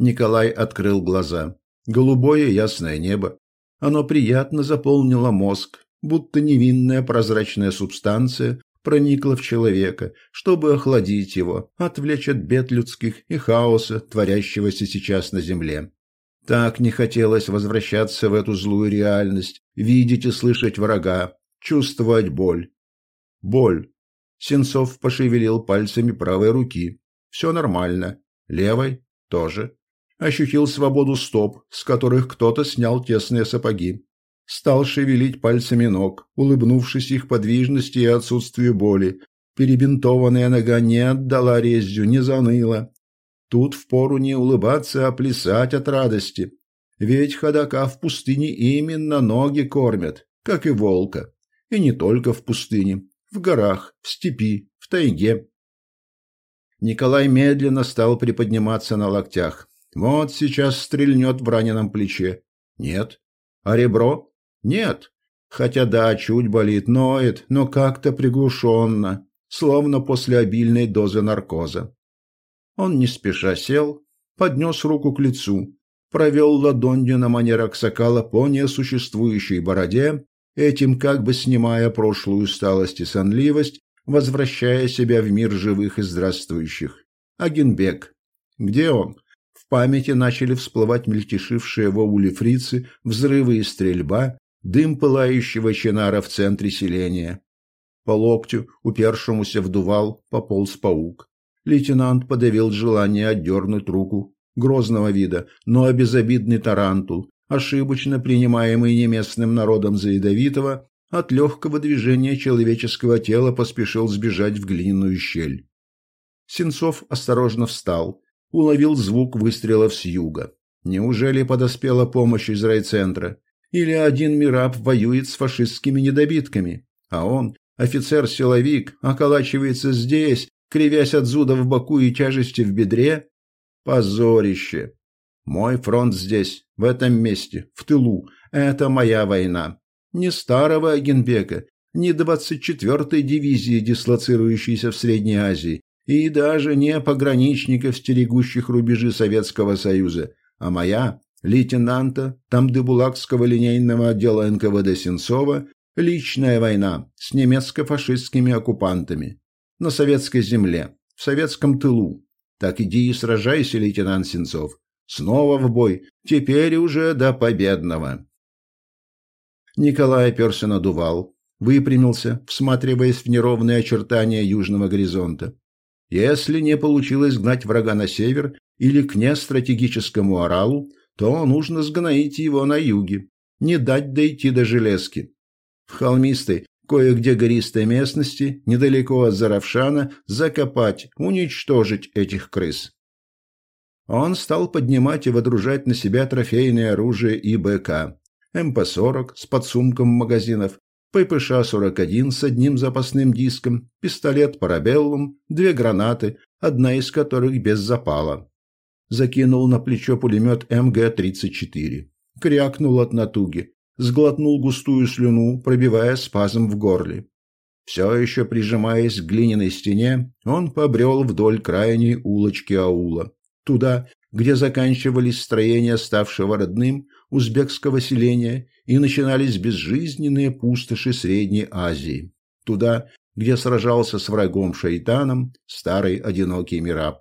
Николай открыл глаза. Голубое ясное небо. Оно приятно заполнило мозг, будто невинная прозрачная субстанция проникла в человека, чтобы охладить его, отвлечь от бед людских и хаоса, творящегося сейчас на земле. Так не хотелось возвращаться в эту злую реальность, видеть и слышать врага, чувствовать боль. Боль. Сенцов пошевелил пальцами правой руки. Все нормально. Левой тоже. Ощутил свободу стоп, с которых кто-то снял тесные сапоги. Стал шевелить пальцами ног, улыбнувшись их подвижности и отсутствию боли. Перебинтованная нога не отдала резью, не заныла. Тут впору не улыбаться, а плясать от радости. Ведь ходока в пустыне именно ноги кормят, как и волка. И не только в пустыне, в горах, в степи, в тайге. Николай медленно стал приподниматься на локтях. Вот сейчас стрельнет в раненом плече. Нет. А ребро? Нет. Хотя да, чуть болит, ноет, но как-то приглушенно, словно после обильной дозы наркоза. Он не спеша сел, поднес руку к лицу, провел ладонью на манер Аксакала по несуществующей бороде, этим как бы снимая прошлую усталость и сонливость, возвращая себя в мир живых и здравствующих. Агенбек. Где он? В памяти начали всплывать мельтешившие в ауле фрицы, взрывы и стрельба, дым пылающего чинара в центре селения. По локтю, упершемуся в дувал, пополз паук. Лейтенант подавил желание отдернуть руку. Грозного вида, но безобидный тарантул, ошибочно принимаемый неместным народом за ядовитого, от легкого движения человеческого тела поспешил сбежать в глиняную щель. Сенцов осторожно встал, уловил звук выстрелов с юга. Неужели подоспела помощь из райцентра? Или один Мираб воюет с фашистскими недобитками, а он, офицер-силовик, околачивается здесь, кривясь от зуда в боку и тяжести в бедре? Позорище! Мой фронт здесь, в этом месте, в тылу. Это моя война. Не старого Агенбека, не 24-й дивизии, дислоцирующейся в Средней Азии, и даже не пограничников, стерегущих рубежи Советского Союза, а моя, лейтенанта Тамдыбулакского линейного отдела НКВД Сенцова, личная война с немецко-фашистскими оккупантами на советской земле, в советском тылу. Так иди и сражайся, лейтенант Сенцов. Снова в бой, теперь уже до победного. Николай оперся на дувал, выпрямился, всматриваясь в неровные очертания южного горизонта. Если не получилось гнать врага на север или к нестратегическому Оралу, то нужно сгноить его на юге, не дать дойти до железки. В холмистой, кое-где гористой местности, недалеко от Заравшана, закопать, уничтожить этих крыс. Он стал поднимать и водружать на себя трофейное оружие ИБК. МП-40 с подсумком магазинов, ППШ-41 с одним запасным диском, пистолет «Парабеллум», две гранаты, одна из которых без запала закинул на плечо пулемет МГ-34. Крякнул от натуги, сглотнул густую слюну, пробивая спазм в горле. Все еще прижимаясь к глиняной стене, он побрел вдоль крайней улочки аула, туда, где заканчивались строения ставшего родным узбекского селения и начинались безжизненные пустоши Средней Азии, туда, где сражался с врагом шайтаном старый одинокий Мираб.